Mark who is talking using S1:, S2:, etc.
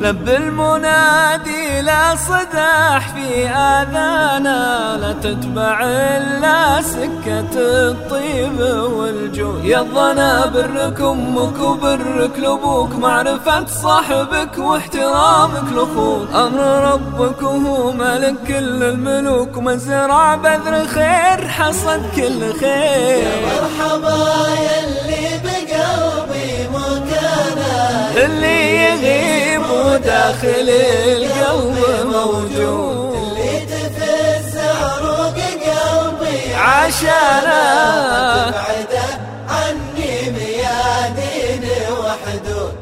S1: لب المنادي لا صداح في آذانا لا تتبع إلا سكة الطيب والجود يا الظنا برك أمك وبرك لأبوك معرفة صاحبك واحترامك لأخوك. أمر ربك وهو ملك كل الملوك ومزرع بذر خير حصد كل خير.
S2: يا مرحبا يلي بقلبي مكانه
S1: اللي داخل القلب موجود.
S2: اللي تفز عروق قلبي
S1: عشانا
S2: تبعد عني ميادين وحدود.